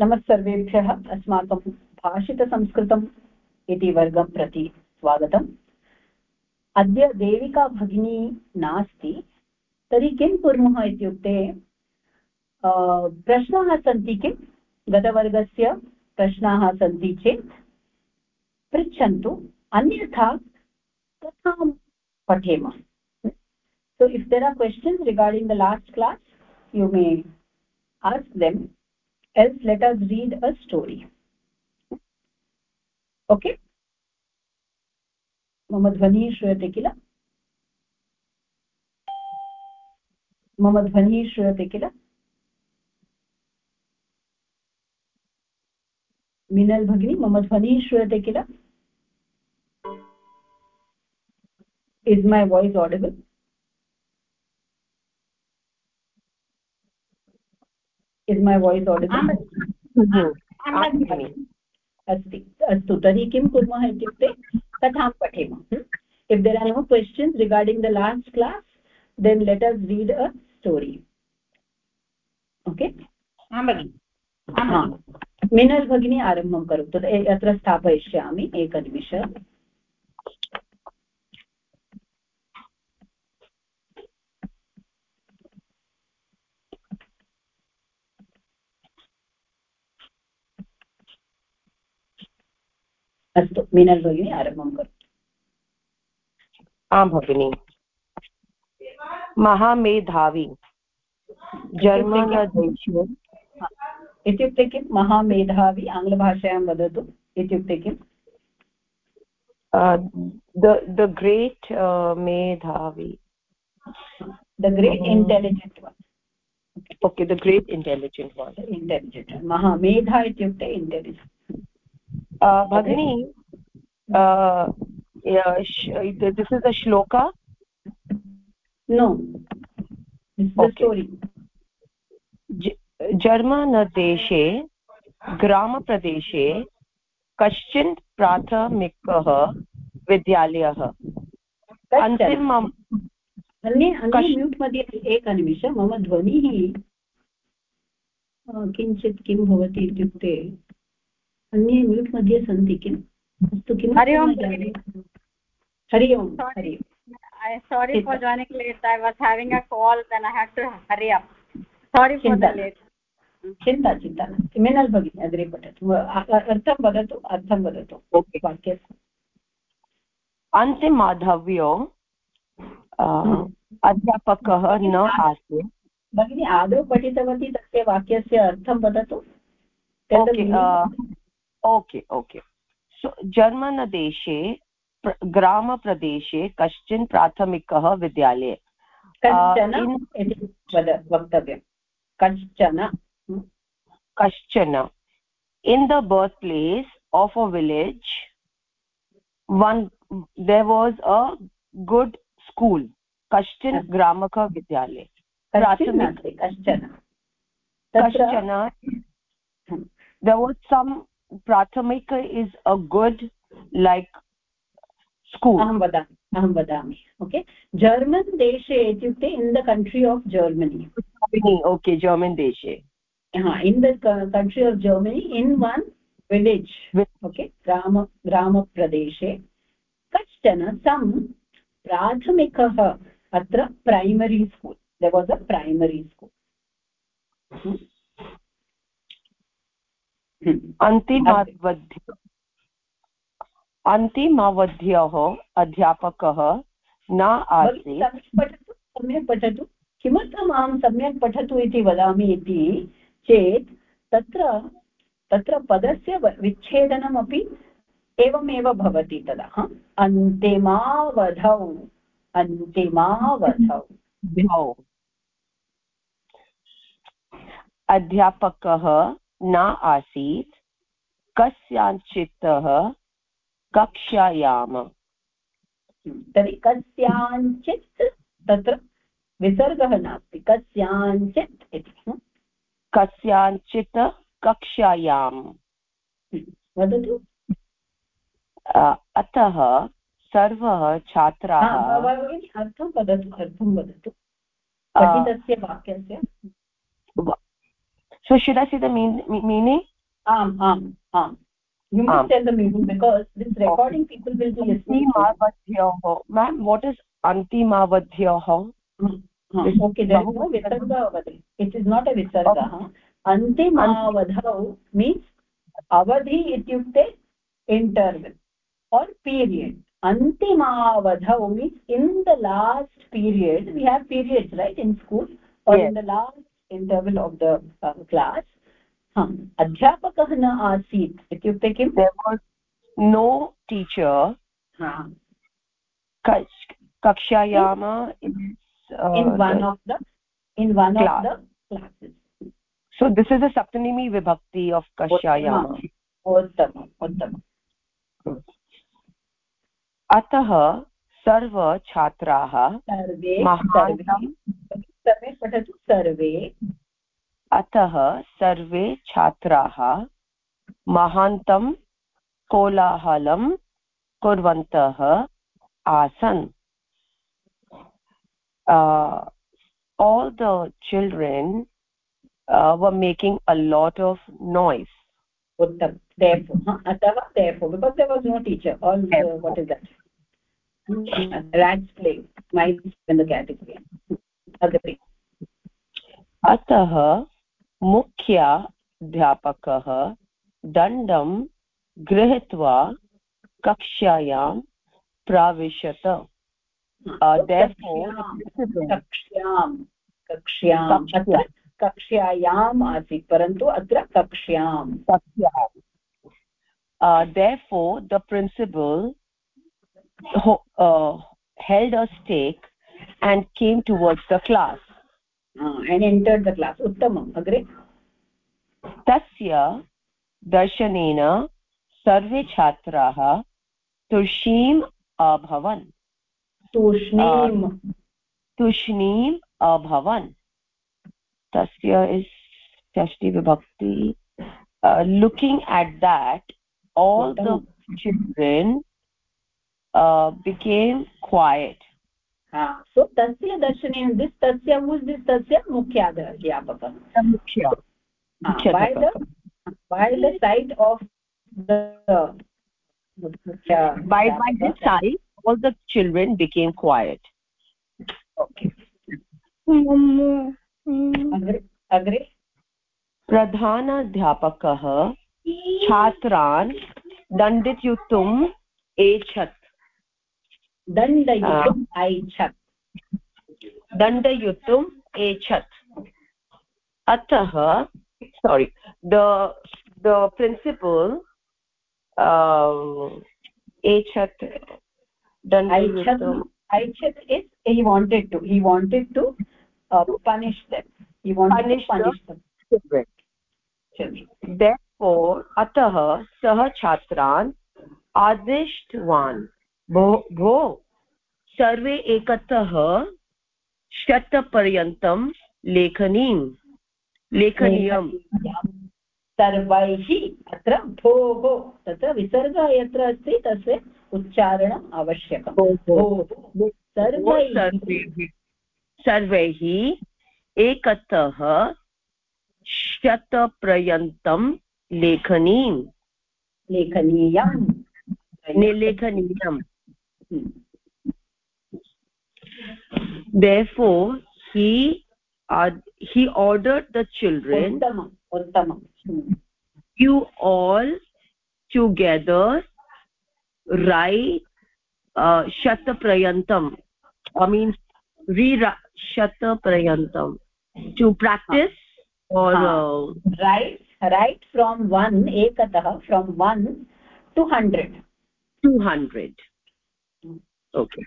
नमः सर्वेभ्यः। अस्माकं भाषितसंस्कृतम् इति वर्गं प्रति स्वागतम्। अद्य देविका भगिनी नास्ति, तर्हि किं कुर्मः इत्युक्ते प्रश्नाः सन्ति किं? गतवर्गस्य प्रश्नाः सन्ति चेत् पृच्छन्तु, अन्यथा कथां पठेम। So, if there are questions regarding the last class, you may ask them. Else, let us read a story. Okay? मम ध्वनिः श्रूयते किल। मम ध्वनिः श्रूयते किल। मिनल् भगिनी मम ध्वनिः श्रूयते किल। Is my voice audible? Is my voice audible? अस्ति अस्तु तर्हि किं कुर्मः इत्युक्ते कथां पठेम। If there are no questions regarding the last class then let us read a story okay Minal भगिनी आरम्भं करोतु। अत्र स्थापयिष्यामि। एकनिमिष। अस्तु मीनल् भगिनी आरम्भं करोतु। आं भगिनि। महामेधावी। जर्मनदेशे इत्युक्ते किं? महामेधावी आङ्ग्लभाषायां वदतु। इत्युक्ते किम् द ग्रेट् मेधावी। The great intelligent one okay the great intelligent one intelligent Mahamedha इत्युक्ते इण्टेलिजेण्ट् भगिनी this is a shloka? No. जर्मनदेशे ग्रामप्रदेशे कश्चन प्राथमिकः विद्यालयः म्यूट् मध्ये एकनिमिषं मम ध्वनिः किञ्चित् किं भवति इत्युक्ते अन्ये म्यूट् मध्ये सन्ति किम् अस्तु किं हरि ओम् हरि ओम् Hari sorry for joining late. I was having a call then i had to hurry up. Sorry for the late. चिन्ता चिन्ता नास्ति। मिनल् भगिनी अग्रे पठतु। अर्थं वदतु अर्थं वदतु। ओके वाक्यस्य अन्तिमाधव्यो अध्यापकः न आसीत्। भगिनी आदौ पठितवती तस्य वाक्यस्य अर्थं वदतु। ओके ओके सो जर्मनदेशे ग्रामप्रदेशे कश्चन प्राथमिकः विद्यालये वक्तव्यं कश्चन कश्चन in the birth place of a village one there was a good school कश्चन ग्रामकः विद्यालये कश्चन कश्चन there was some prathamika is a good like school aham vadami aham vadami okay german deshe ityukte in the country of germany okay german deshe ha in the country of germany in one village okay grama grama pradeshe kachana some prathamikah atra primary school there was a primary school hmm. अन्तिमावध्य अन्तिमावध्यः अध्यापकः न आसीत्। पठतु सम्यक् पठतु। किमर्थम् अहं सम्यक् पठतु इति वदामि इति चेत् तत्र तत्र पदस्य विच्छेदनमपि एवमेव भवति तदा। अन्तिमावधौ अन्तिमावधौ। अध्यापकः न आसीत्। कस्याञ्चित् कक्षायाम् तर्हि कस्याञ्चित् तत्र विसर्गः नास्ति। कस्याञ्चित् इति। कस्याञ्चित् कक्षायाम् वदतु। अतः सर्वः छात्राः अर्थं वदतु अर्थं वदतु। पठितस्य वाक्यस्य। So should i say the mean, meaning um um um you must um. tell the meaning because this recording okay. people will be listening antimavadhyoh ma'am what is antimavadhyoh hmm. okay there is no visarga over there it is not a visarga okay. huh? antimavadhau means avadhi ityukte interval or period Antima antimavadhau means in the last period we have periods right in school or yes. in the last interval of the अध्यापकः न आसीत् इत्युक्ते किं no teacher कक्षायाम् in one of the in one so this is a सप्तनिमी विभक्ति of कक्षायाम अतः सर्वछात्राः सर्वे सर्वे पठतु सर्वे अतः सर्वे छात्राः महान्तं कोलाहलं कुर्वन्तः आसन् all the children uh, were making a lot of noise uttam therefore atava therefore because there was no teacher all uh, what is that rats play mice in the category agree अतः मुख्याध्यापकः दण्डं गृहीत्वा कक्षायां प्राविशत। कक्ष्यां कक्ष्यायाम् आसीत् परन्तु अत्र कक्ष्यां। कक्ष्यां। Therefore the principal uh, held a stake and came towards the class uh, and entered the class uttamam agre tasya darshanen सर्वे छात्राः तुष्णीम् अभवन् तुष्णीम् तुष्णीम् अभवन् tasya is shashti vibhakti uh, looking at that all the children uh, became quiet Darshanen this tasya who is this tasya mukhya adhyapaka mukhya by the by the side of the uh, by by this side all the children became quiet okay अग्रे प्रधानाध्यापकः छात्रान् दण्डितयुक्तुम् एच्छत् दण्डयितुम् ऐच्छत्। दण्डयितुम् एच्छत् अतः sorry the the principal एच्छत् ऐच्छत् is he wanted to he wanted to punish them he अतः सः छात्रान् आदिष्टवान्। भो भो। सर्वे एकतः शतपर्यन्तं लेखनीं लेखनीयम्। सर्वैः अत्र भोः। तत्र विसर्गः यत्र अस्ति तस्य उच्चारणम् आवश्यकं सर्वैः सर्वैः। एकतः शतपर्यन्तं लेखनीं लेखनीयं लेखनीयम्। Therefore he uh, he ordered the children uttamam uttamam you all together write uh, shataprayantam i mean re shataprayantam to practice or uh, right right from 1 ekatah from 1 to 100 200 okay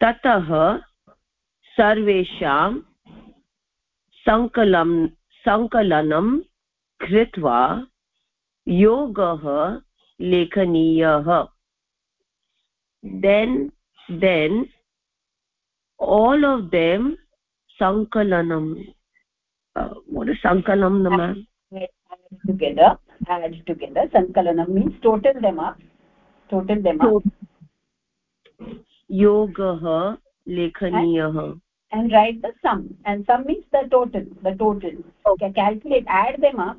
ततः सर्वेषां सङ्कलं सङ्कलनं कृत्वा योगः लेखनीयः then then all of them sankalanam uh, what is sankalanam ma'am together add together sankalanam means total them up total them up yogah lekhaniyah and write the sum and sum means the total the total okay calculate add them up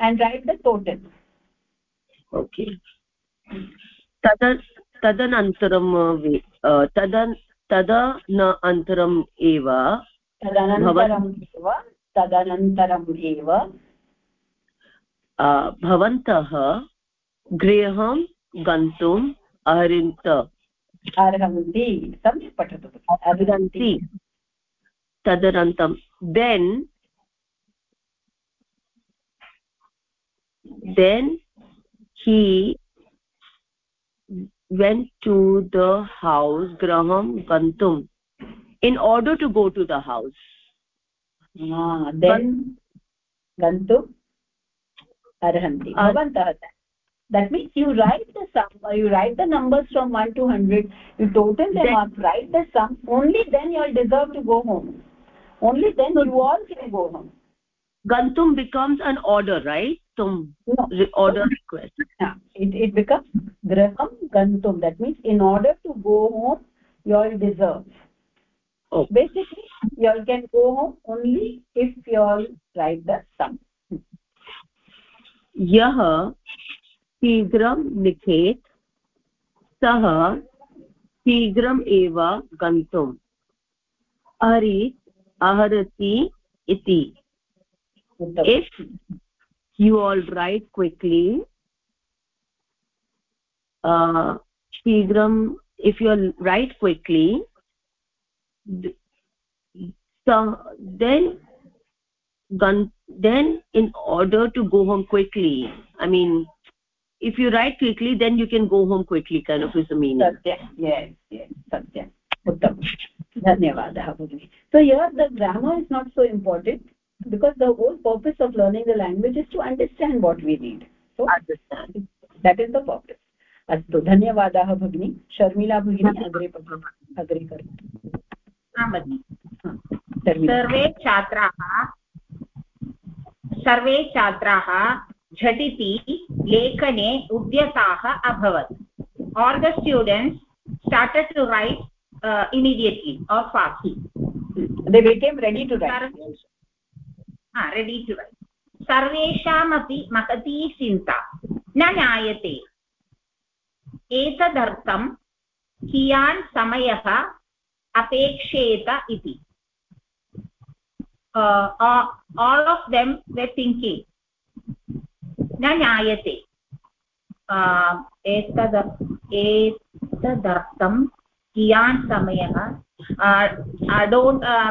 and write the total okay तद तदनन्तरं तदन् तदा न अन्तरम् एव तदनन्तरम् एव तदनन्तरम् एव भवन्तः गृहं गन्तुम् अर्हन्त अर्हन्ति सम्यक् पठतु अर्हन्ति तदनन्तरं then then he went to the house graham gantum in order to go to the house ah, then gantum arhanti bhavantah that means you write the sum or you write the numbers from 1 to 100 you total them then, up write the sum only then you will deserve to go home. Only then you all can go home. Gantum becomes an order right? Tum no. order request. Yeah. It, it becomes graham gantum. That means in order to go home you all deserve. Oh. basically you all can go home only if you all write the sum. यः शीघ्रं लिखेत् सः शीघ्रम् एव गन्तुम्। अरि अहरति इति। If you all write quickly शीघ्रम् if you all write quickly then gone then in order to go home quickly I mean if you write quickly then you can go home quickly kind of is the meaning satya yes yes satya uttam dhanyavadah bhagini so here the grammar is not so important because the whole purpose of learning the language is to understand what we read so understand that is the purpose अस्तु धन्यवादाः भगिनी शर्मिला भगिनी अग्रे अग्रे करोतु सर्वे छात्राः सर्वे छात्राः झटिति लेखने उद्यताः अभवत्. All the students started to write immediately or fastly ready to write सर्वेषामपि महती चिन्ता न ज्ञायते एतदर्थं कियान् समयः अपेक्षेत इति all of them were thinking न ज्ञायते। एतद् एतदर्थं कियान् समयः?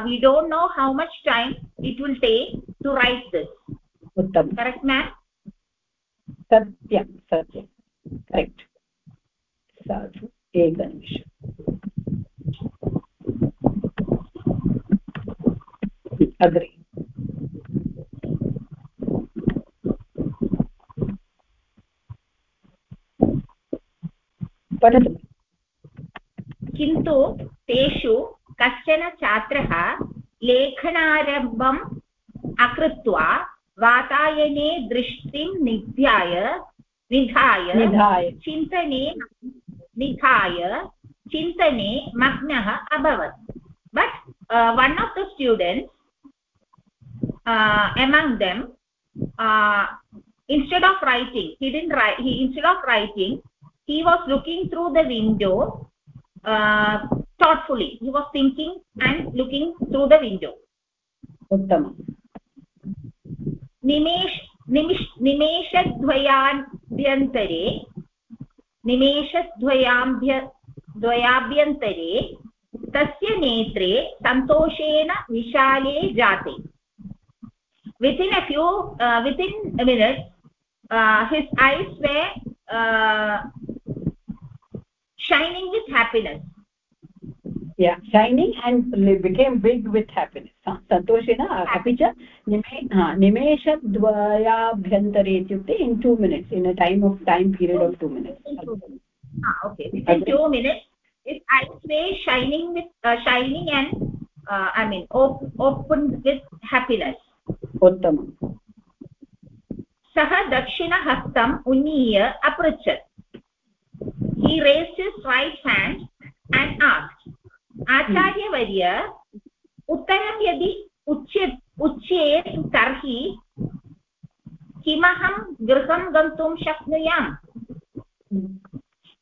We don't know how much time it will take to write this उत्तमं करेक्ट् मे सत्यं सत्यं। करेक्ट् साधु एकनिमिष अग्रे। पठतु। किन्तु तेषु कश्चन छात्रः लेखनारम्भम् अकृत्वा वातायने दृष्टिं निध्याय निधाय चिन्तने निधाय चिन्तने मग्नः अभवत्। But one of the students among them uh, instead of writing he didn't write he instead of writing he was looking through the window uh, thoughtfully he was thinking and looking through the window उत्तमम् निमेष निमिष निमेषद्वयाभ्यन्तरे निमेषद्वयाभ्य द्वयाभ्यन्तरे तस्य नेत्रे सन्तोषेण विशाले जाते within a few uh, within a minute uh, his eyes were uh, shining with happiness yeah shining and became big with happiness santosena api cha nimeshadvayabhyantare ityukte in 2 minutes in a time of time period of 2 minutes ah okay within 2 minutes his eyes were shining with uh, shining and uh, i mean op opened with happiness उत्तमम् सः दक्षिणहस्तम् उन्नीय अपृच्छत् he raised his right hand and asked acharya varya उत्तरं यदि उच्य उच्येत् तर्हि किमहं गृहं गन्तुं शक्नुयाम्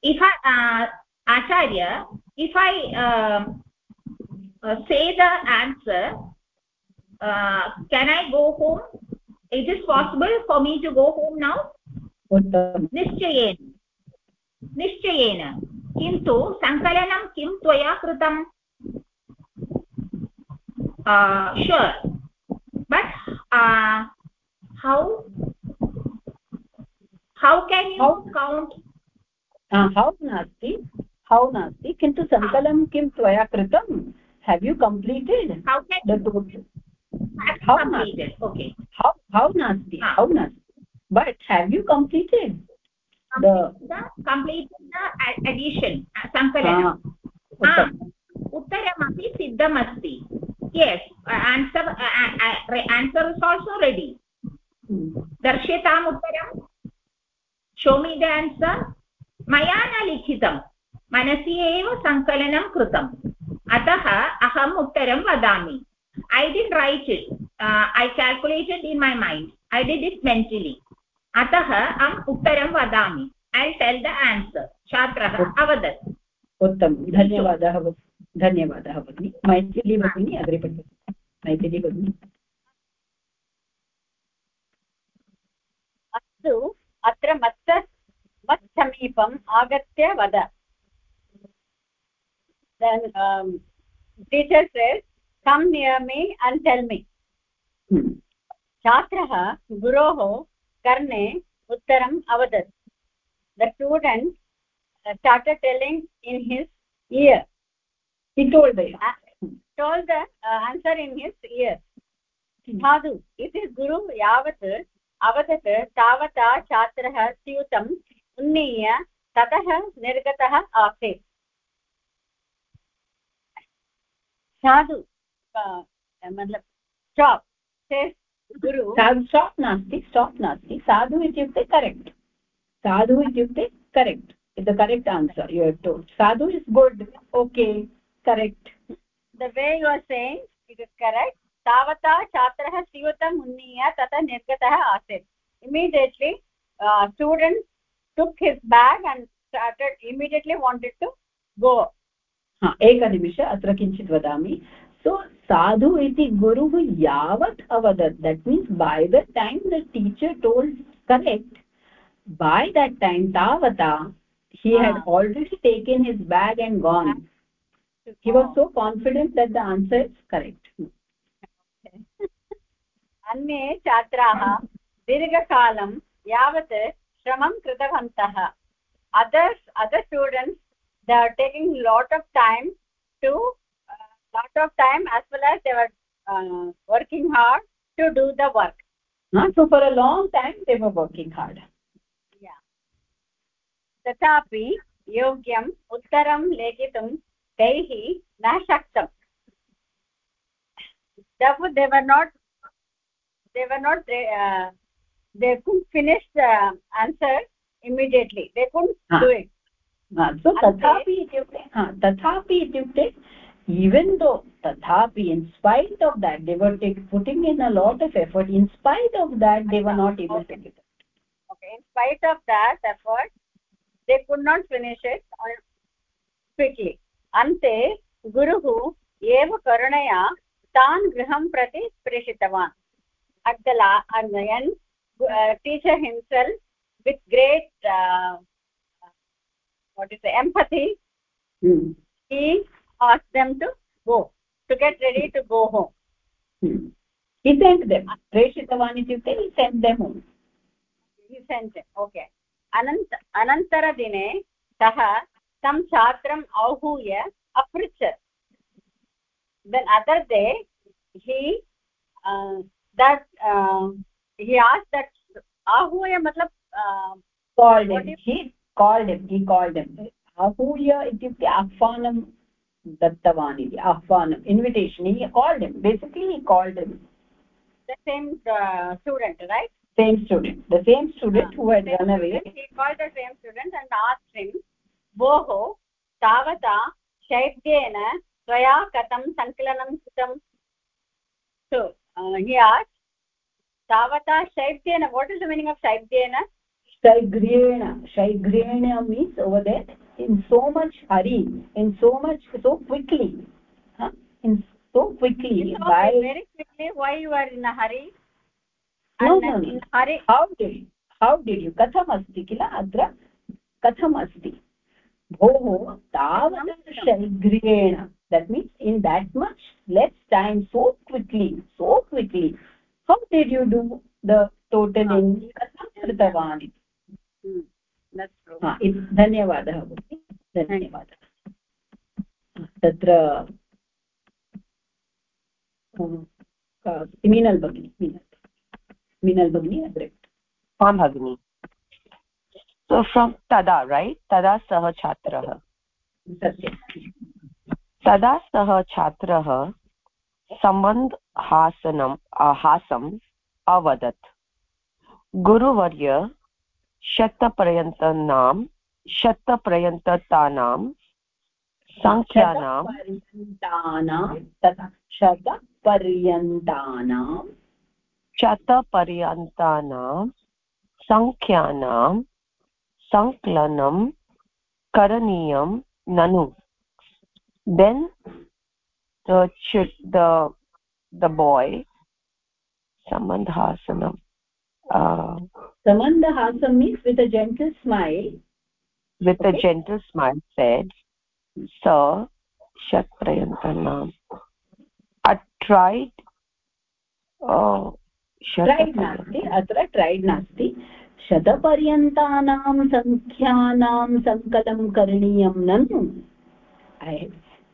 if i uh, acharya if i uh, uh, say the answer uh, can i go home is it possible for me to go home now निश्चयेन निश्चयेन। किन्तु सङ्कलनं किं त्वया कृतम्? Sure but how how can you count how नास्ति how नास्ति किन्तु सङ्कलनं किं त्वया कृतं? हेव् यु कम्प्लीटेड् हौ नास्ति हौ नास्ति but have you completed? the the the addition sankalanam उत्तरमपि सिद्धमस्ति yes answer answer is also ready. दर्श्यताम् उत्तरं show me the answer. मया न लिखितं मनसि एव सङ्कलनं कृतम् अतः अहम् उत्तरं वदामि I didn't write it I calculated in my mind I did it mentally अतः अहम् उत्तरं वदामि. ऐ टेल् द आन्सर् छात्रः अवदत्. उत्तमं. धन्यवादः धन्यवादः भगिनि. मैथिली भगिनी अग्रे पठतु मैथिली भगिनी. अस्तु अत्र मत्त मत्समीपम् आगत्य वद. Then um, teacher says come near me and tell me. छात्रः गुरोः कर्णे उत्तरम् अवदत् the student started telling in his ear he told the uh, told the uh, answer in his ear साधु इति गुरु यावत् अवदत् तावता छात्रः स्यूतम् उन्नीय ततः निर्गतः आसीत् साधु मतलब स्टाप् गुरु स्टाप् नास्ति स्टाप् नास्ति साधु इत्युक्ते करेक्ट् साधु इत्युक्ते correct is the correct answer you have told Sadhu is good okay correct the way you are saying it is correct तावता छात्रः स्यूतम् उन्नीय ततः निर्गतः आसीत् immediately student took his bag and started immediately wanted to go. हा एकनिमिष अत्र किञ्चित् वदामि। सो साधु इति गुरुः यावत् अवदत् that means by the time the teacher told correct by that time तावता he ah. had already taken his bag and gone he was so confident that the answer is correct अन्ये छात्राः दीर्घकालं यावत् श्रमं कृतवन्तः others other students they are taking lot of time to lot of time as well as they were uh, working hard to do the work uh, so for a long time they were working hard yeah तथापि योग्यम् उत्तरं लेखितुं तैः न शक्तम् therefore they were not they were not uh, they couldn't finish the answer immediately they couldn't ah. do it so ityukte ha tathapi ityukte even though tathapi in spite of that they were take, putting in a lot of effort in spite of that they were not able okay. to get it okay in spite of that effort they could not finish it quickly अन्ते गुरुः एव करुणया तान् गृहं प्रति प्रेषितवान् at the la at the end uh, teacher himself with great uh, what is the empathy hmm. he ask them to go to get ready to go home hmm. he sent them preshitavan ityukte he sent them home he sent them okay अनन्त अनन्तरदिने सः तं छात्रम् आहूय अपृच्छत् then other day he uh, that uh, he asked that ahuya matlab uh, called him he called him he called him ahuya ityukte ahvanam दत्तवान् इति आह्वानम् invitation he called basically he called same student right same student the same student same student and asked him भोः तावता शैब्देन त्वया कथं सङ्कलनं कृतम् तावता शैब्देन what is the meaning of शैब्देन शैघ्रेण शैघ्रेण means over that in so much hurry in so much so quickly huh? in so quickly you know, why very quickly why you are in a hurry? No, no, no. hurry how did you how did you katham asti kila adra katham asti. Bhoh tavat shaigrena that means in that much less time so quickly so quickly. How did you do the total in katham kritavan धन्यवादः भगिनि धन्यवादः। तत्र मीनल् भगिनि मीनल्। मीनल् भगिनि अग्रे। आं भगिनि। So from tada right? Tada सः छात्रः। सत्यं तदा सः छात्रः सम्बन्धहासनं हासम् अवदत्। गुरुवर्य शतपर्यन्तानां शतपर्यन्ततानां सङ्ख्यानां शतपर्यन्तानां शतपर्यन्तानां सङ्ख्यानां सङ्कलनं करणीयं ननु। Then the the the boy uh, samandhasam means with a gentle smile with okay. a gentle smile said sir shatprayantanam i tried uh, tried नास्ति अत्र ट्रैड् नास्ति शतपर्यन्तानां सङ्ख्यानां सङ्कलं करणीयं ननु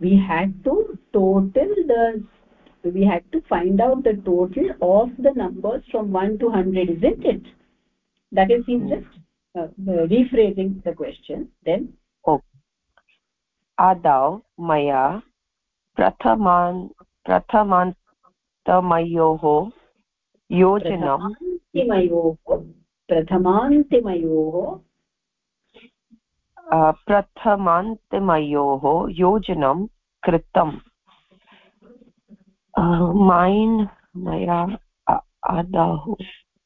we had to total the we had to find out the total of the numbers from 1 to 100 isn't it that is he's just uh, rephrasing the question then. Oh आदौ मया प्रथमान् प्रथमान्तमयोः योजनं प्रथमान्तिमयोः प्रथमान्तिमयोः प्रथमान्तिमयोः योजनं कृतम् मैन् मया आदाः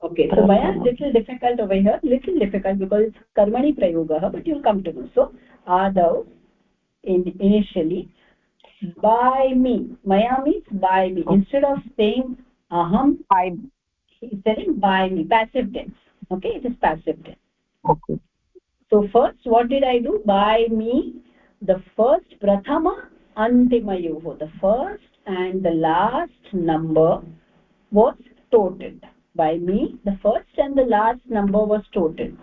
okay so maya little difficult over here little difficult because it's karmani prayogah but you'll come to know. So adav in initially by me maya means by me. Okay. instead of saying aham by he's saying by me passive tense. Okay it is passive tense. Okay. So first what did i do? By me the first prathama antimayoh the first and the last number was totaled by me the first and the last number was totaled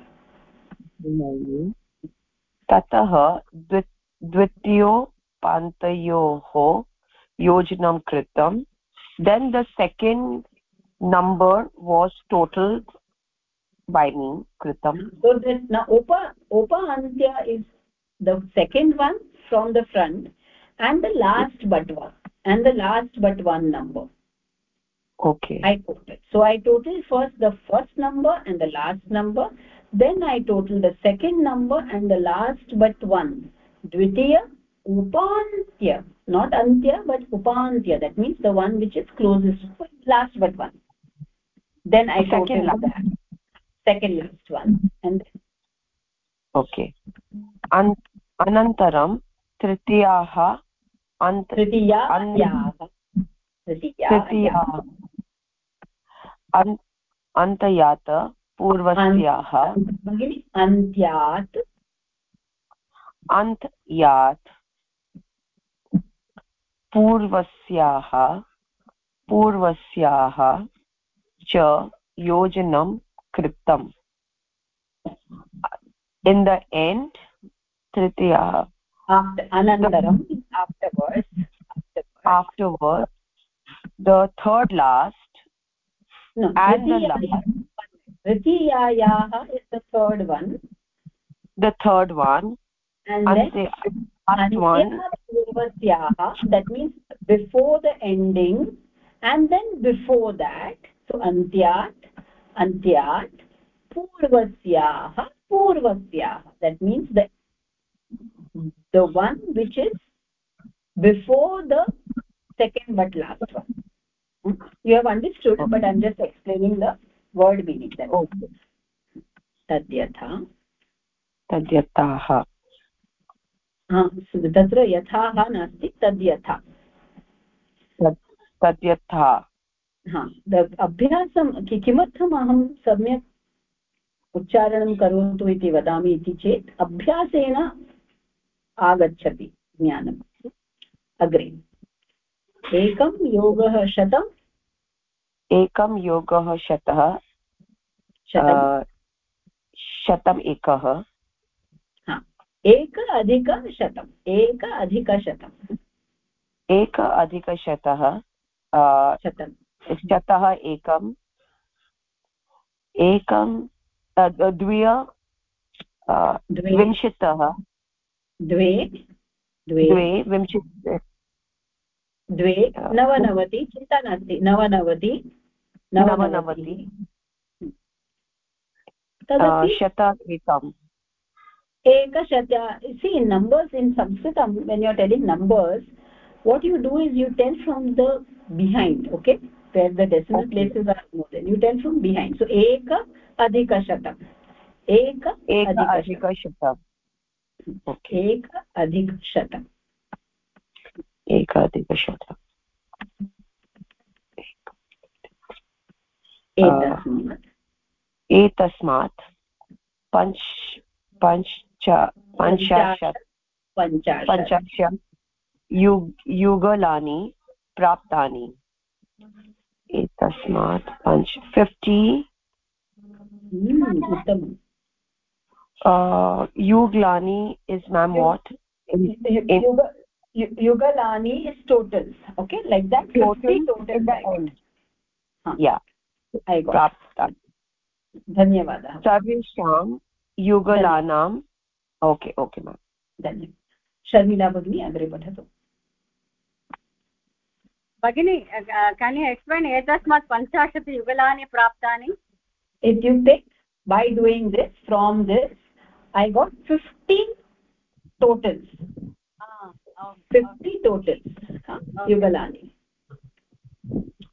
ततः द्वितीयोपान्तयोः योजनं कृतं then the second number was total by me kritam so that now upa upa antya is the second one from the front and the last but one and the last but one number Okay i total so i total first the first number and the last number then i total the second number and the last but one dvitiya upantya not antya but upantya that means the one which is closest last but one then i total that second last one and okay An anantaram तृतीयाः अन्तयात् पूर्वस्याः। अन्त्यात्। अन्त्यात् पूर्वस्याः पूर्वस्याः च योजनं कृतम्। In the end तृतीयः। अनन्तरम् afterwards afterwards the third last no, and the last Tritiyayaha is the third one. The third one. And then the last one. That means before the ending and then before that. So antyat antyat purvasyaha purvasyaha that means the the one which is before the second but last one you have understood okay. but i'm just explaining the word meaning that okay tadyatha tadyataah ha tatra yathaah nasti tadyatha tadyatha हा अभ्यासं किमर्थम् अहं सम्यक् उच्चारणं करोतु इति वदामि इति चेत् अभ्यासेन आगच्छति ज्ञानम् अग्रे एकं योगः शतम् एकं योगः शतः शतम्? एकः। एक अधिकशतम् एक अधिकशतम् एक अधिकशतः शतं शतः एकम् एकं द्वि विंशतः। द्वे। द्वे विंशति द्वे नवनवति चिन्ता नास्ति। नवनवति नवनवति। शताधिकम्। एकशत सि नम्बर्स् इन् संस्कृतं when you are telling numbers what you do is you tell from the behind okay where the decimal places are more then you tell from behind so एक अधिकशतम् एक अधिकशतम् एक अधिकशतम् एकाधिकशतम् एतस्मात्? पञ्च पञ्च पञ्चाशत्। पञ्चाशत्। युग् युगलानि प्राप्तानि। एतस्मात् पञ्च fifty. युग्लानि is ma'am what? Yugalani is totals okay? Like that total total end yeah. I got धन्यवादः. सर्वेषां युगलानाम् ओके ओके मेम् धन्यवादः. शर्मिला भगिनी अग्रे पठतु. भगिनि केन् यु एक्स्प्लेन् एतस्मात् पञ्चाशत् युगलानि प्राप्तानि? इत्युक्ते by doing this from this I got fifteen totals fifty totals युगलानि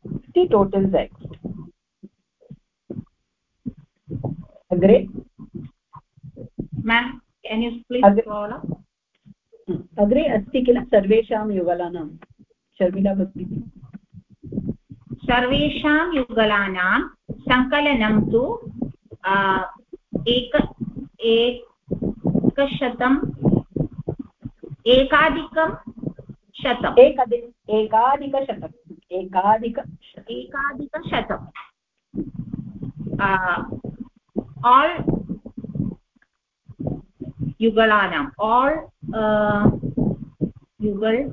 fifty totals I अग्रे अग्रे अस्ति किल सर्वेषां युगलानां शर्मिला भगिनी सर्वेषां युगलानां सङ्कलनं तु एक एकशतं एकाधिकं शतम् एकादि एकाधिकशतम् एकाधिक एकाधिकशतम् आल् युगलानाम् आल् युगल्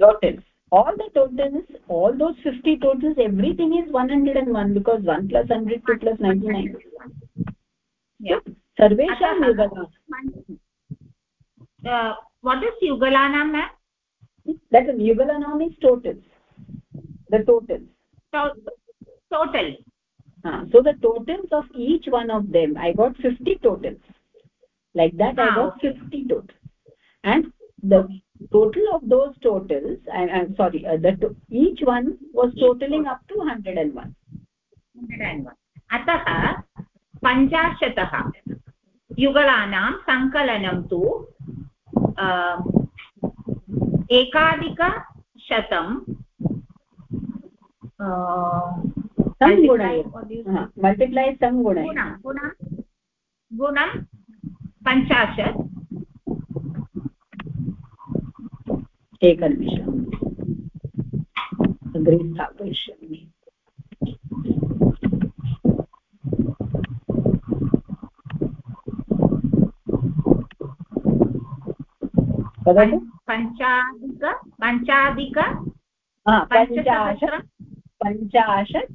totals all the totals all those 50 totals everything is 101 because 1 plus 100 2 plus 99 yeah sarvesham yugalanam uh, what is yugalanam ma'am that is yugalanam is totals the totals so, total uh, so the totals of each one of them i got 50 totals like that ah, i got okay. 50 totals and the total of those totals I, i'm sorry uh, the to each one was totaling up to 101 101 अतः पञ्चाशतः युगलानां सङ्कलनं तु एकाधिकशतं मल्टिप्लै सङ्गुण पुनः गुणं पञ्चाशत् एकनिमिषम्। अग्रे स्थापयिष्यामि। वदतु? पञ्चाधिक पञ्चाधिक पञ्चाशत् पञ्चाशत्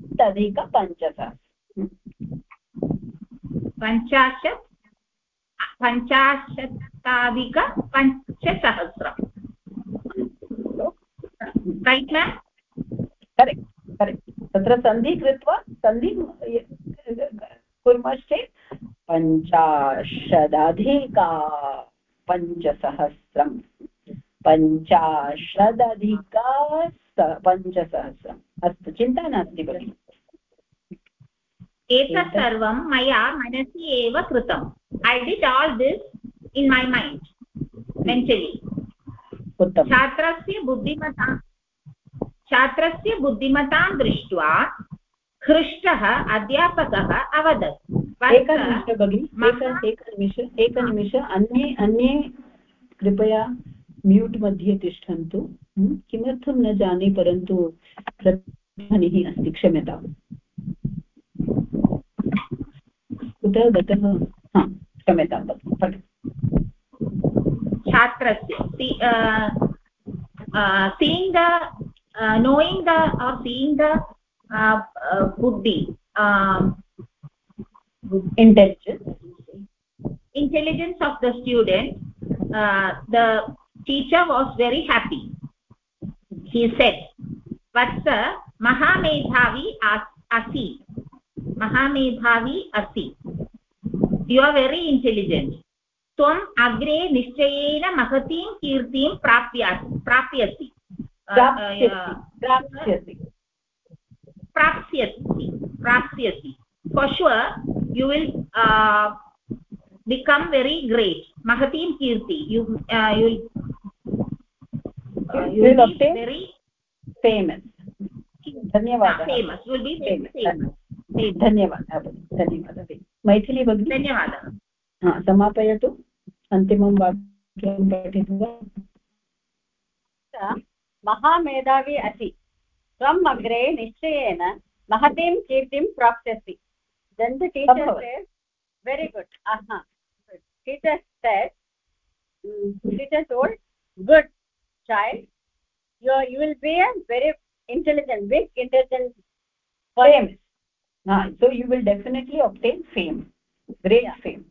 पञ्चसहस्रम्। पञ्चाशत् पञ्चाशताधिक पञ्चसहस्रम्। रैट् मेम् करेक्ट् करेक्ट् तत्र सन्धि कृत्वा सन्धि कुर्मश्चेत् पञ्चाशदधिका पञ्चसहस्रम्। पञ्चाशदधिका पञ्चसहस्रम्। अस्तु चिन्ता नास्ति भगिनि। एतत् सर्वं मया मनसि एव कृतम्। I did all this in my mind mentally छात्रस्य बुद्धिमता छात्रस्य बुद्धिमतां दृष्ट्वा हृष्टः अध्यापकः अवदत्। एकनिमिष भगिनि एकनिमिष एकनिमिष अन्ये अन्ये कृपया म्यूट् मध्ये तिष्ठन्तु किमर्थं न जाने परन्तु ध्वनिः अस्ति क्षम्यताम्। कुतः गतः क्षम्यतां छात्रस्य seeing the uh, knowing the or seeing the uh, uh, buddhi uh, intelligence intelligence of the student uh, the teacher was very happy he said vatsa mahamedhavi asi mahamedhavi asi you are very intelligent त्वम् अग्रे निश्चयेन महतीं कीर्तिं प्राप्या प्राप्यसि प्राप्स्यसि प्राप्स्यसि प्राप्स्यसि for sure you will uh, become very great mahatim kirti you uh, you will uh, you will obtain very famous धन्यवादः famous will be famous धन्यवादः धन्यवादः मैथिली भगिनी धन्यवादः हा समापयतु अन्तिमं वाक्यं पठित्वा महामेधावी असि त्वम् अग्रे निश्चयेन महतीं कीर्तिं प्राप्स्यसि Then the teacher said very good aha uh -huh. teacher said um, teacher told good child you you will be a very intelligent big intelligent fame ah, so you will definitely obtain fame great yeah. fame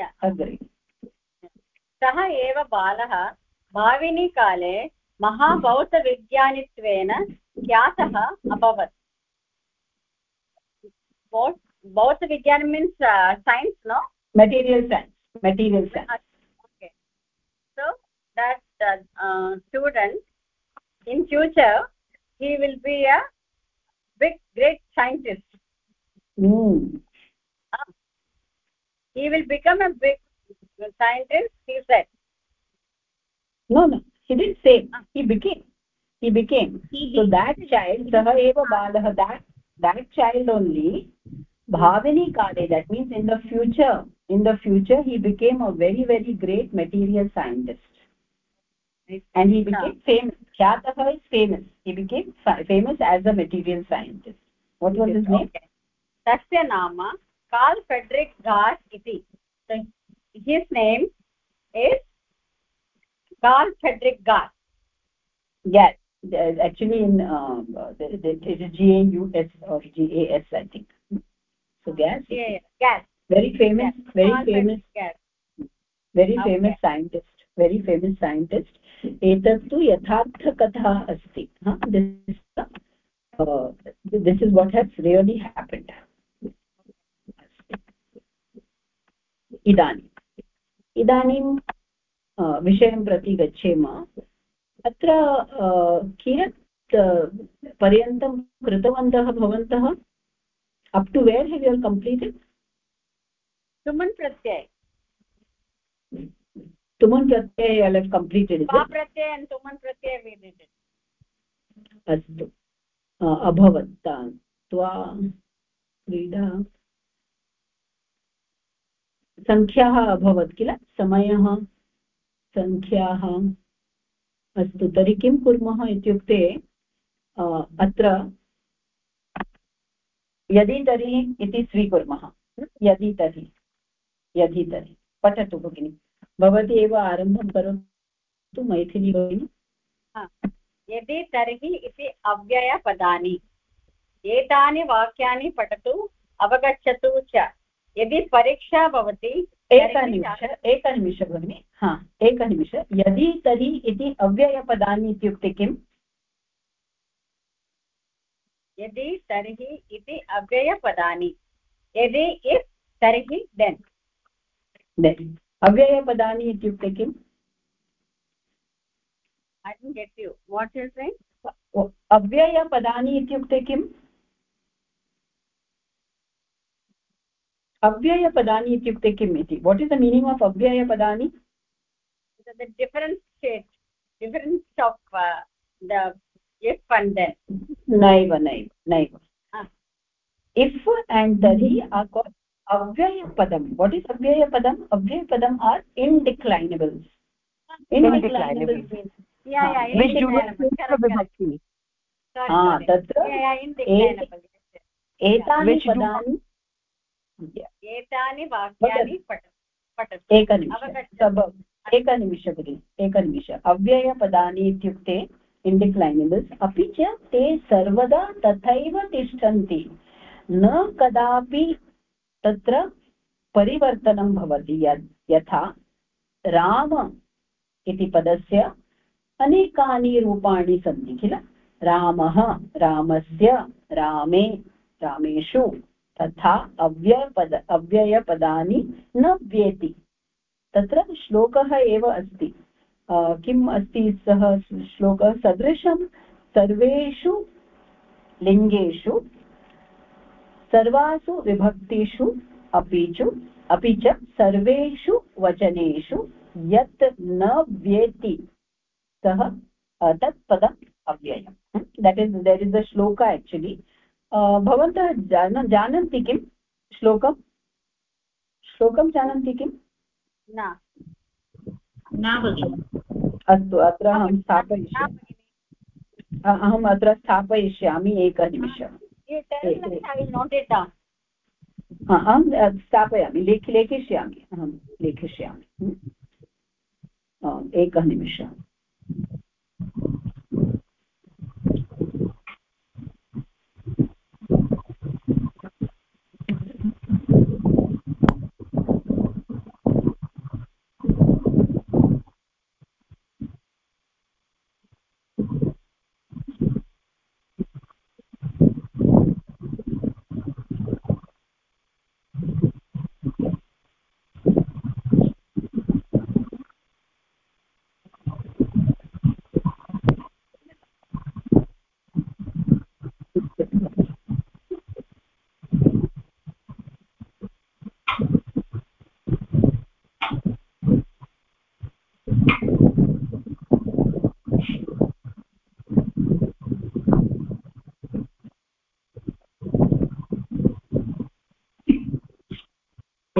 yeah agree सः एव बालः भाविनीकाले महाभौतविज्ञानित्वेन ख्यातः अभवत् Both vigyan means uh, science no? Material science material science. Okay. So that uh, uh, student in future he will be a big great scientist. Mm. uh, he will become a big scientist he said. No no. He didn't say. Ah. He became. He became. He so that child sah eva balah that that child only bhavini kale that means in the future in the future he became a very very great material scientist. And he became yeah. famous khyatah is famous. He became famous as a material scientist. What was his name? Tasya nama carl frederick gauss iti. His name is carl frederick gauss yes. Actually in uh, it is g a u s or g a s i think so gas yeah, yeah. gas very famous gas. very carl famous gas. very okay. famous scientist very famous scientist एतत्तु यथार्थकथा अस्ति this is what has really happened इदानीम् इदानीं विषयं प्रति गच्छेम अत्र कियत् पर्यन्तं कृतवन्तः भवन्तः up to where have your completed तुमन् प्रत्यय तुमन् प्रत्यय यु हेव् कम्प्लीटेड् प्रत्यय तुमन् प्रत्यय अस्तु अभवत् त्वा क्रीडा सङ्ख्याः अभवत् किल समयः सङ्ख्याः अस्तु तर्हि किं कुर्मः इत्युक्ते अत्र यदि तर्हि इति स्वीकुर्मः। यदि तर्हि यदि तर्हि। पठतु भगिनि। भवती एव आरम्भं करोतु मैथिली भगिनि। यदि तर्हि इति अव्ययपदानि एतानि वाक्यानि पठतु अवगच्छतु च। यदि परीक्षा भवति एकनिमिष एकनिमिष भगिनि। हा एकनिमिष। यदि तर्हि इति अव्ययपदानि इत्युक्ते किम्? यदि तर्हि इति अव्ययपदानि यदि इफ् तर्हि देन्। देन्। अव्ययपदानि इत्युक्ते किम्? ऐ डेण्ट् गेट् यु वाट् यु सेङ्ग् अव्ययपदानि इत्युक्ते किम्? अव्ययपदानि इत्युक्ते किम् इति? What is the meaning of अव्ययपदानि? The different states difference of uh, naiva naiva naiva ah. if and tarhi are called avyaya padam what is avyaya padam avyaya padam are indeclinables indeclinables means yeah yeah which do not vibhakti ha tatra एतानि पदानि एतानि वाक्यानि पठतु एकनिमिष भगिनि एकनिमिष अव्ययपदानि इत्युक्ते इण्डिक्लैनिबल्स्। अपि च ते सर्वदा तथैव तिष्ठन्ति। न कदापि तत्र परिवर्तनं भवति यथा राम इति पदस्य अनेकानि रूपाणि सन्ति किल? रामः रामस्य रामे, रामेषु तथा अव्ययपद, अव्ययपदानि न व्येति। तत्र श्लोकः एव अस्ति। किम् अस्ति सः श्लोकः? सदृशं सर्वेषु लिङ्गेषु सर्वासु विभक्तिषु अपि च अपि च सर्वेषु वचनेषु यत् न व्येति सः तत् पदम् अव्ययम्। That is that is the shloka actually भवन्तः जान जानन्ति किं श्लोकं? श्लोकं जानन्ति किम् न। अस्तु अत्र अहं स्थापयिष्यामि। अहम् अत्र स्थापयिष्यामि एकनिमिषम्। अहं स्थापयामि लेख लेखिष्यामि। अहं लेखिष्यामि। एकः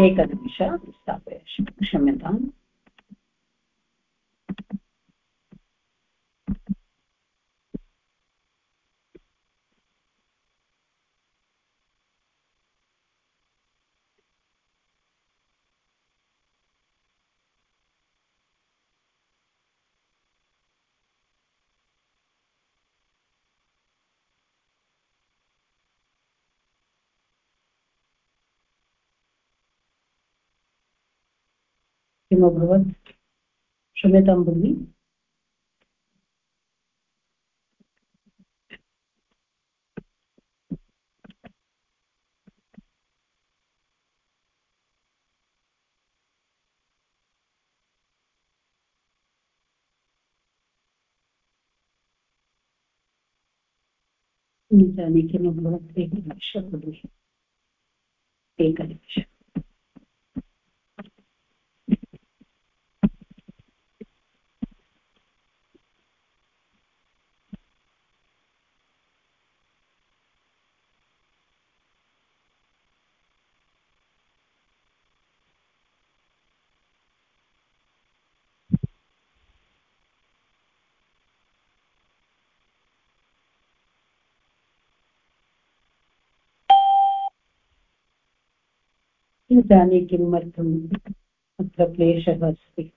एकनिमिष स्थापय क्षम्यताम्। किम् अभवत् क्षम्यतां भगिनि। जाने किम् अभवत् न जाने किमर्थम् अत्र क्लेशः अस्ति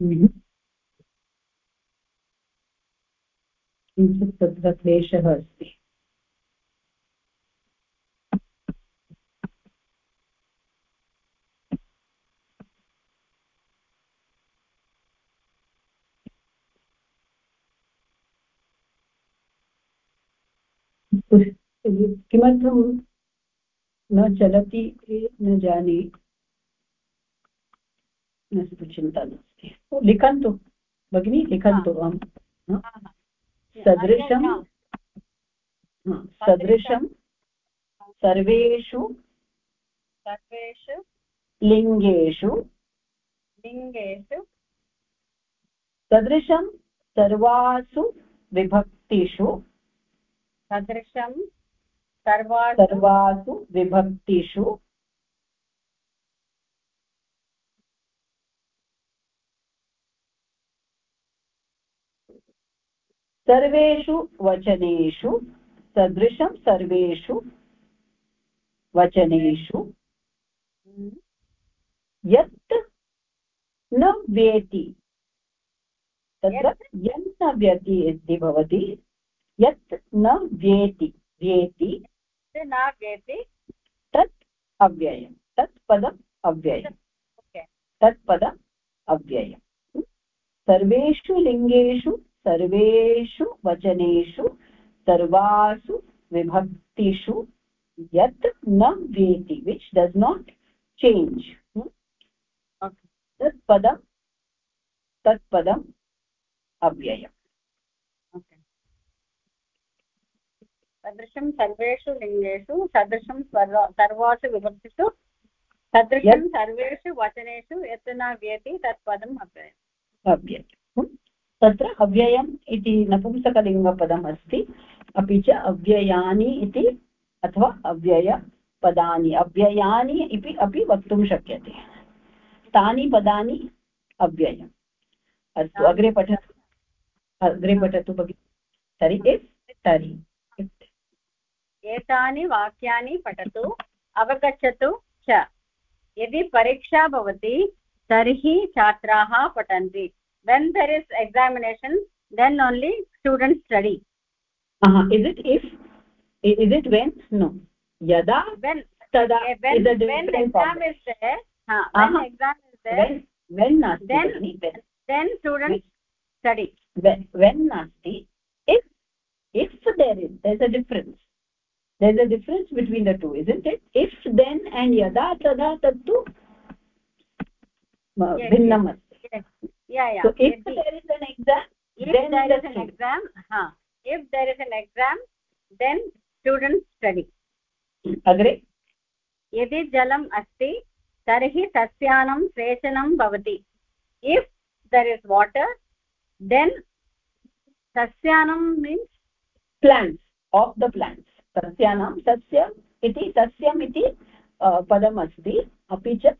Mm-hmm. किञ्चित् तत्र क्लेशः अस्ति। किमर्थं न चलति न जाने? अस्तु चिन्ता नास्ति। लिखन्तु। भगिनी लिखन्तु अहं। सदृशं सदृशं सर्वेषु सर्वेषु लिङ्गेषु लिङ्गेषु सदृशं सर्वासु विभक्तिषु सदृशं सर्वासु सर्वासु विभक्तिषु सर्वेषु वचनेषु सदृशं सर्वेषु वचनेषु यत् न वेति तत्र यन् न व्यति इति भवति यत् न वेति वेति न वेति तत् अव्ययं तत् पदम् अव्ययं तत् पदम् अव्ययम्। सर्वेषु लिङ्गेषु सर्वेषु वचनेषु सर्वासु विभक्तिषु यत् न वेति विच् डस् नाट् चेञ्ज् तत् पदं तत् पदम् अव्ययम्. सदृशं सर्वेषु लिङ्गेषु सदृशं सर्वासु विभक्तिषु सदृशं सर्वेषु वचनेषु यत् न व्यति तत् पदम् अव्ययम्. अव्ययम् तत्र अव्ययम् इति नपुंसकलिङ्गपदम् अस्ति अपि च अव्ययानि इति अथवा अव्ययपदानि अव्ययानि इति अपि वक्तुं शक्यते। तानि पदानि अव्ययम्। अस्तु अग्रे पठतु अग्रे पठतु भगिनि। तर्हि इफ् तर्हि। एतानि वाक्यानि पठतु अवगच्छतु च। यदि परीक्षा भवति तर्हि छात्राः पठन्ति। when there is examination then only students study uh -huh. is it if is it when no yada when tada when, when exam is there ha uh -huh. when exam is there when when nasti then when, then students when, study when when nasti if if there is there's a difference there's a difference between the two isn't it if then and yada tada tattu भिन्नम् अस्ति yeah yeah. So if यदि जलम् अस्ति तर्हि सस्यानां सेचनं भवति if there is water then सस्यानां means plants of the plant सस्यानां सस्यम् इति सस्यम् इति पदम् अस्ति अपि च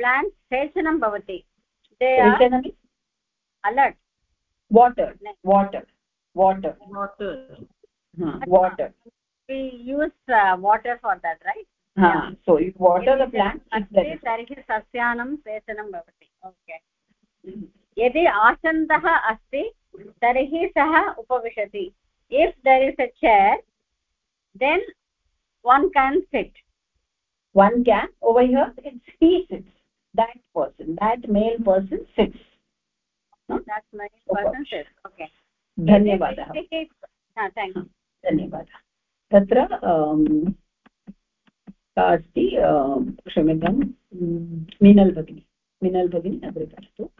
plants सेचनं भवति water water huh, water we use uh, water for that right ha yeah. so if water the plant अस्ति तर्हि सस्यानां सेचनं भवति ओके यदि आसन्दः अस्ति तर्हि सः उपविशति if there is a chair then one can sit one can over here it's he sits that person that male person sits. No? that male person sits. Okay. धन्यवादः। धन्यवादः। तत्र का अस्ति क्षम्यतां मिनल् भगिनी। मिनल् भगिनी अग्रे पठतु।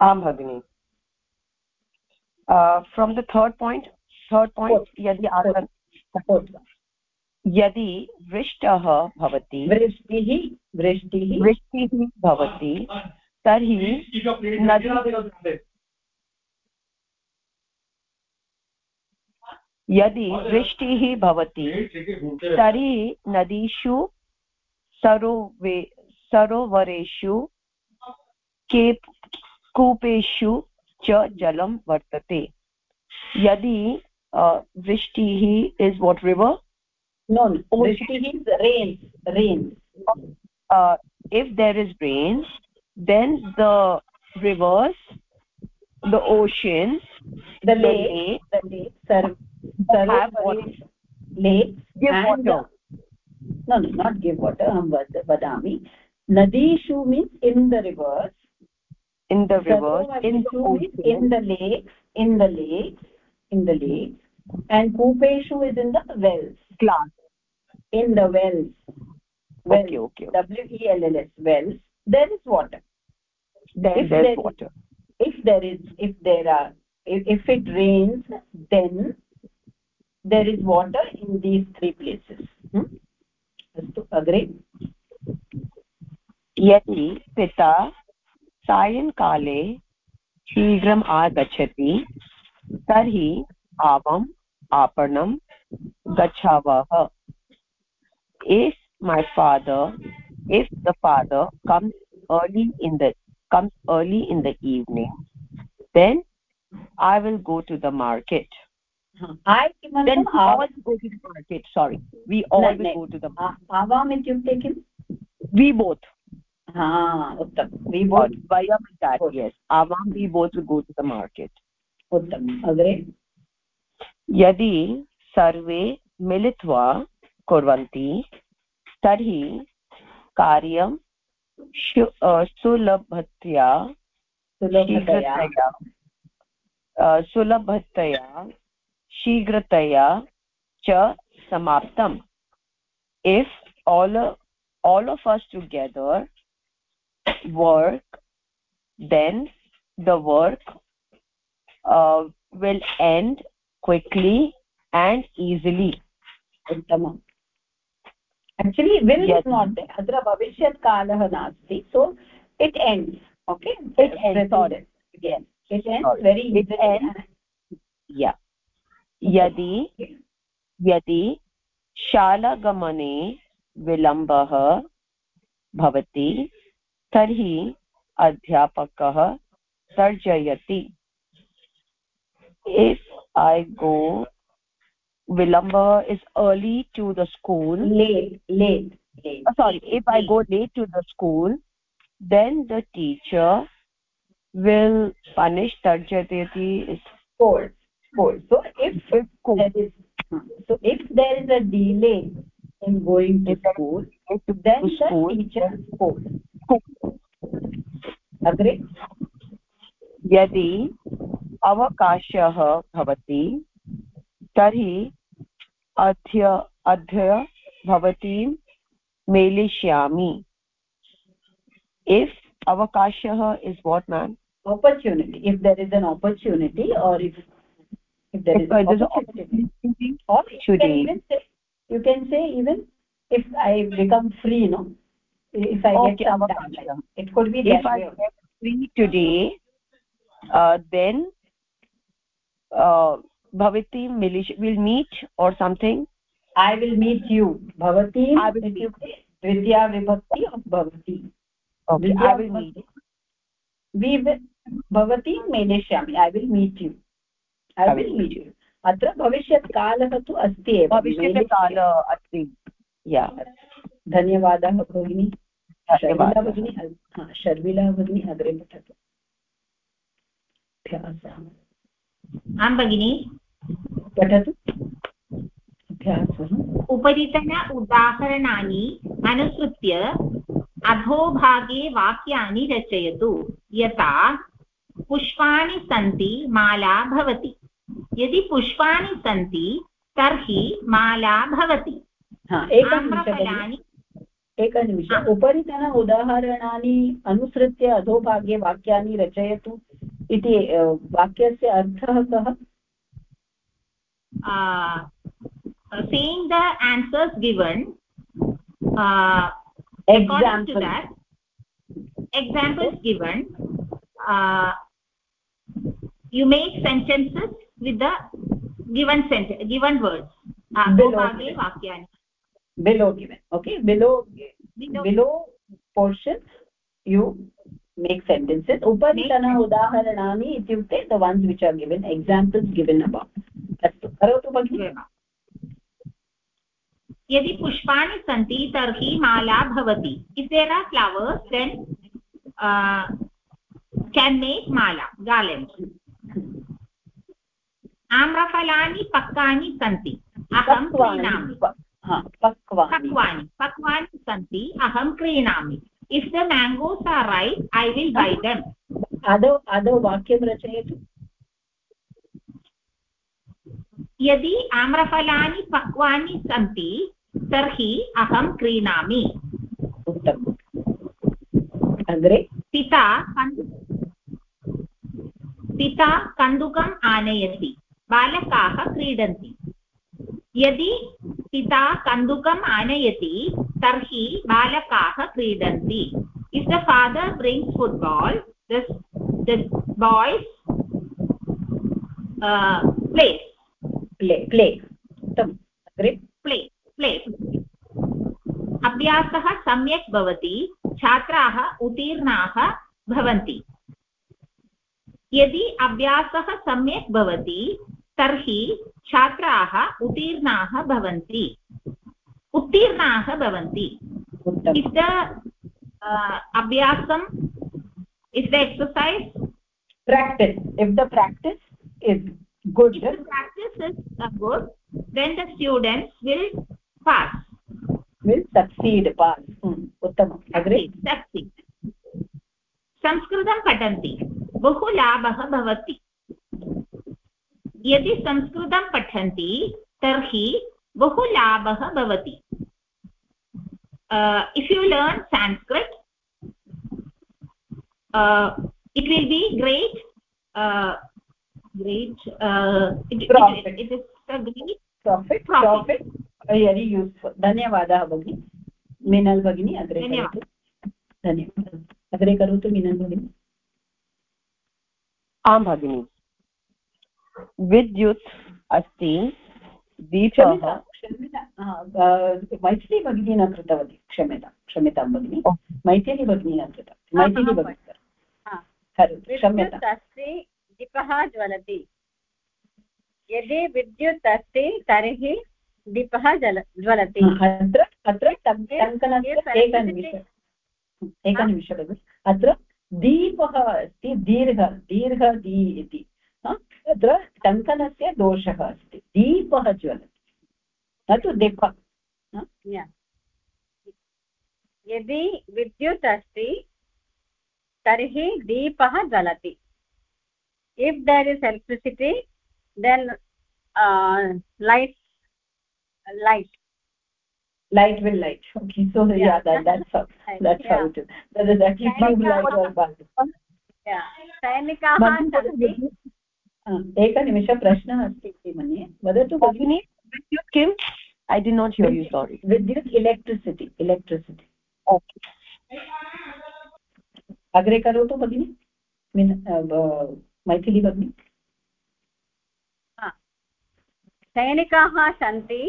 आं भगिनि। From the third point third point यदि आसन् यदि वृष्टः भवति वृष्टिः वृष्टिः वृष्टिः भवति तर्हि नदी यदि वृष्टिः भवति तर्हि नदीषु सरोवे सरोवरेषु केप् कूपेषु च जलं वर्तते। यदि वृष्टिः is what river no no. Vrishti is rain rain. Uh, if there is rain then the rivers the ocean the lake the lake sir have water. lake give water. No no not give water aham vadami nadishu means in the rivers. In the rivers in the ocean. in the lakes in the lakes in the lakes. And kupeshu is in the wells. Glass in the wells wells okay okay, okay. w e l l s wells there is water there, if there is water if there is if there are if, if it rains then there is water in these three places अस्तु अग्रे यदि पिता सायङ्काले शीघ्रम् आगच्छति तर्हि आवाम् आपणं गच्छावः if my father if the father comes early in the comes early in the evening then i will go to the market i then all go to the market sorry we all will go to the avam ityukte kim we both ha uttam we both via my dad yes avam we both will go to the market उत्तम अग्रे यदि सर्वे मिलित्वा कुर्वन्ति तर्हि कार्यं सुलभतया सुलभतया। शीघ्रतया च समाप्तम्। If all all of us together work then the work will end quickly end easily उत्तमम्। Actually will yes. is not there atra bhavishyat kalah nasti so it ends okay it ends sorry yes it ends sorry. very it ends yeah यदि यदि शालागमने विलम्बः भवति तर्हि अध्यापकः तर्जयति if i go vilamba is early to the school late late late oh, sorry if i go late to the school then the teacher will punish tarjati is scold scold so if, if there is so if there is a delay in going to school then the school, teacher scolds अग्रे यदि अवकाशः भवति तर्हि अद्य अद्य भवतीं मेलिष्यामि if avakashah is what man opportunity if there is an opportunity or if if there if is an opportunity or you can even say you can say even if i become free no if i okay, get some time it could be if i get free today uh, then uh, bhavati milish will meet or something i will meet you bhavati ityukte dvitiya vibhakti of bhavati okay i will meet we bhavati melishyami i will meet you i will meet you अत्र भविष्यत्कालः तु अस्ति एव भविष्यत्काल अस्ति या धन्यवादः भगिनी शर्मिला भगिनी शर्मिला भगिनी अग्रे पठतु अभ्यासः आं भगिनी। पठतु। उपरितन उदाहरणानि अनुसृत्य अधोभागे वाक्यानि रचयतु। यथा पुष्पाणि सन्ति माला भवति। यदि पुष्पाणि सन्ति तर्हि माला भवति। आम्रफलानि एकनिमिषम् उपरितन उदाहरणानि अनुसृत्य अधोभागे वाक्यानि रचयतु। इति वाक्यस्य अर्थः कः uh, saying the answers given uh, according to that examples given uh, you make sentences with the given sentence given words uh, below, below given okay below below, below portion you make sentences. Uparitana udaharanani ityukte the ones which are given examples given above. अस्तु करोतु भगिनि यदि पुष्पाणि सन्ति तर्हि माला भवति if there are flowers then can make mala garland आम्रफलानि पक्वानि सन्ति अहं क्रीणामि पक्वानि पक्वानि सन्ति अहं क्रीणामि if the mangoes are right I will buy them आदौ आदौ वाक्यं रचयतु यदि आम्रफलानि पक्वानि सन्ति तर्हि अहं क्रीणामि अग्रे पिता पिता कन्दुकम् आनयति बालकाः क्रीडन्ति यदि पिता कन्दुकम् आनयति तर्हि बालकाः क्रीडन्ति। If the father brings football the the boys uh, play play अग्रे प्ले प्ले अभ्यासः सम्यक् भवति छात्राः उत्तीर्णाः भवन्ति यदि अभ्यासः सम्यक् भवति तर्हि छात्राः उत्तीर्णाः भवन्ति। उत्तीर्णाः भवन्ति। Is अभ्यासम् is the exercise practice if the practice is good practice is good then the students will pass will succeed pass उत्तमम् अग्रे सक्सीड् संस्कृतं पठन्ति बहु लाभः भवति यदि संस्कृतं पठन्ति तर्हि बहु लाभः भवति uh, if you learn sanskrit uh, it will be great uh, great uh, it, profit. it, it is a great profit profit very useful धन्यवादः भगिनि मीनल् भगिनी अग्रे करोतु धन्यवादः अग्रे करोतु मीनल् भगिनी आं भगिनि विद्युत् अस्ति दीपः। मैथिली भगिनी न कृतवती क्षम्यतां क्षम्यतां भगिनि। मैथिली भगिनी न कृता मैथिली भगिनी। अस्ति दीपः ज्वलति। यदि विद्युत् अस्ति तर्हि दीपः जल ज्वलति। अत्र अत्र टङ्कनस्य एकनिमिष एकनिमिष भगिनि। अत्र दीपः अस्ति दीर्घ दीर्घ दी इति। तत्र टङ्कनस्य दोषः अस्ति। दीपः ज्वलति। न तु यदि विद्युत् अस्ति तर्हि दीपः ज्वलति। If there is electricity then light light light will light सैनिकाः एकनिमिष प्रश्नः अस्ति इति मन्ये वदतु भगिनि विद्युत् किम्? ऐ डि नाट् हियर् यु सारी विद्युत् इलेक्ट्रिसिटि इलेक्ट्रिसिटि ओके अग्रे करोतु भगिनि. मैथिली भगिनि सैनिकाः सन्ति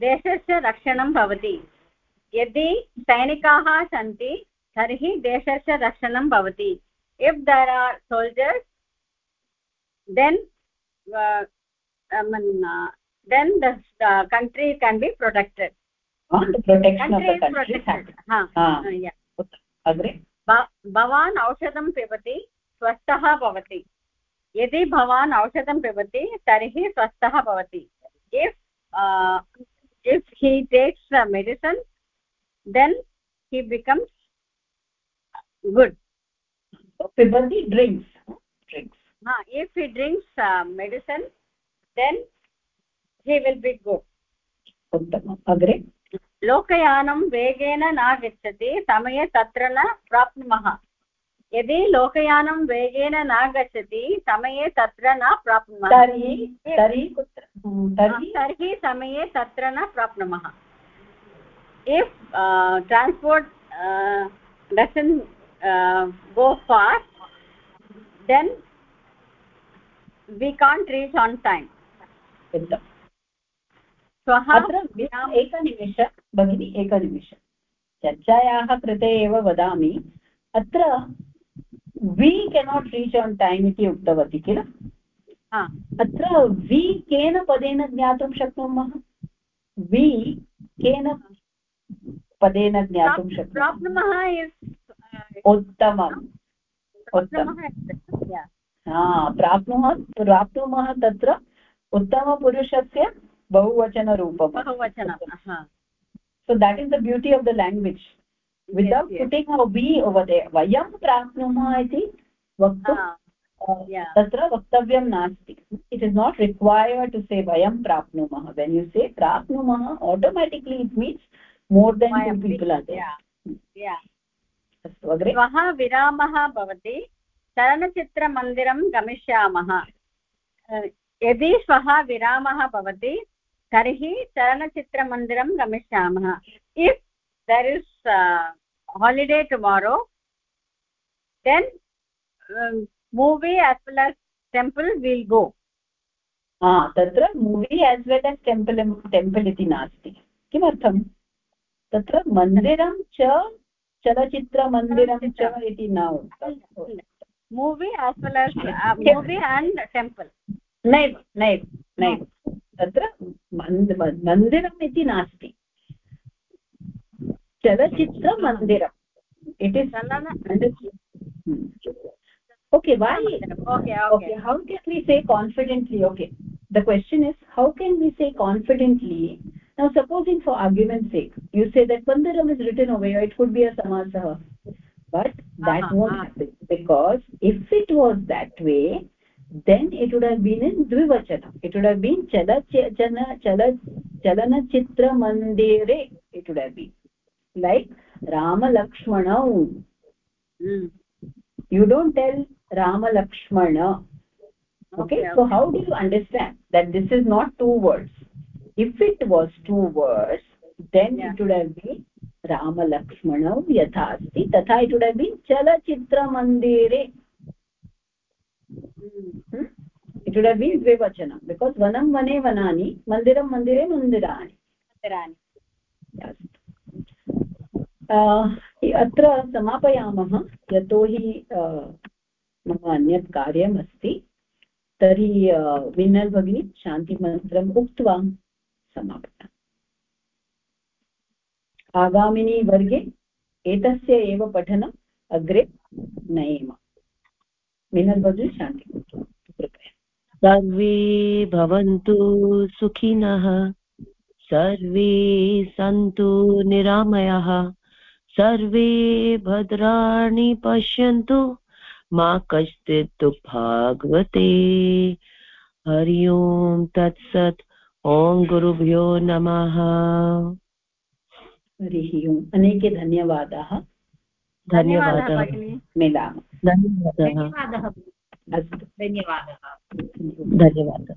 देशस्य रक्षणं भवति. यदि सैनिकाः सन्ति तर्हि देशस्य रक्षणं भवति. If there are soldiers then uh, I mean, uh, then the, the country can be protected uh, the protection country of the country protected ha uh, yeah अग्रे भवान् औषधं पिबति स्वस्थः भवति यदि भवान् औषधं पिबति तर्हि स्वस्थः भवति if uh, if he takes the medicine then he becomes good so pibati drinks uh, if he drinks uh, medicine then he will be good. उत्तमम् अग्रे? लोकयानं वेगेन न गच्छति समये तत्र न प्राप्नुमः। यदि लोकयानं वेगेन न गच्छति समये तत्र न प्राप्नुमः। तर्हि तर्हि तर्हि? समये तत्र न प्राप्नुमः। If transport doesn't go fast then we can't reach on time. श्वः अत्र एकनिमिष भगिनि एकनिमिष चर्चायाः कृते एव वदामि अत्र we cannot reach on time इति उक्तवती किल अत्र वि केन पदेन ज्ञातुं शक्नुमः वि केन पदेन ज्ञातुं शक्नुमः उत्तमम् उत्तमम् प्राप्नुमः प्राप्नुमः तत्र उत्तमपुरुषस्य बहुवचनरूपं बहुवचनं सो beauty of the language. Without yes, yes. putting a we over there vayam prapnumah iti वक्तुं तत्र वक्तव्यं नास्ति. It is not required to say वयं प्राप्नुमः. वेन् यु से प्राप्नुमः automatically it means more than people अस्तु अग्रे? श्वः विरामः भवति। चलनचित्रमन्दिरं गमिष्यामः। यदि श्वः विरामः भवति तर्हि चलनचित्रमन्दिरं गमिष्यामः। If there is holiday tomorrow then movie as well as temple will go तत्र movie as well as temple temple इति नास्ति। किमर्थं? तत्र मन्दिरं च चलचित्रमन्दिरं च इति न उक्तं movie as well as movie and temple नैव नैव नैव तत्र मन्दिरम् इति नास्ति चलचित्रमन्दिरम् it is okay why okay okay how can we say confidently okay the question is how can we say confidently now supposing for argument's sake you say that mandiram is written over here it could be a samasah but that uh -huh, won't happen. Because if it was that way then it would have been in dvivachana it would have been chala chana chala chalana chitra mandire it would have been. Like rama lakshmana mm. you don't tell rama lakshmana. Okay, okay so how do you understand that this is not two words? If it was two words then yeah. it would have been रामलक्ष्मणौ यथा अस्ति तथा it would been चलचित्रमन्दिरे। It would been द्विवचनं because वनं वने वनानि मन्दिरं मन्दिरे मन्दिराणि। मन्दिराणि। अत्र समापयामः यतोहि मम अन्यत् कार्यम् अस्ति। तर्हि विनल् भगिनी शान्तिमन्त्रम् उक्त्वा समापयामि। आगामिनी वर्गे एतस्य एव पठनम् अग्रे नयेम। मिनल् भगिनी, शान्ति। सर्वे भवन्तु सुखिनः, सर्वे सन्तु निरामयः, सर्वे भद्राणि पश्यन्तु, मा कश्चित् दुःभाग्वते हरि ओम् तत्सत्, ॐ गुरुभ्यो नमः। हरिः ओम्। अनेके धन्यवादाः। धन्यवादः मिलामः। धन्यवादः। अस्तु। धन्यवादः। धन्यवादः।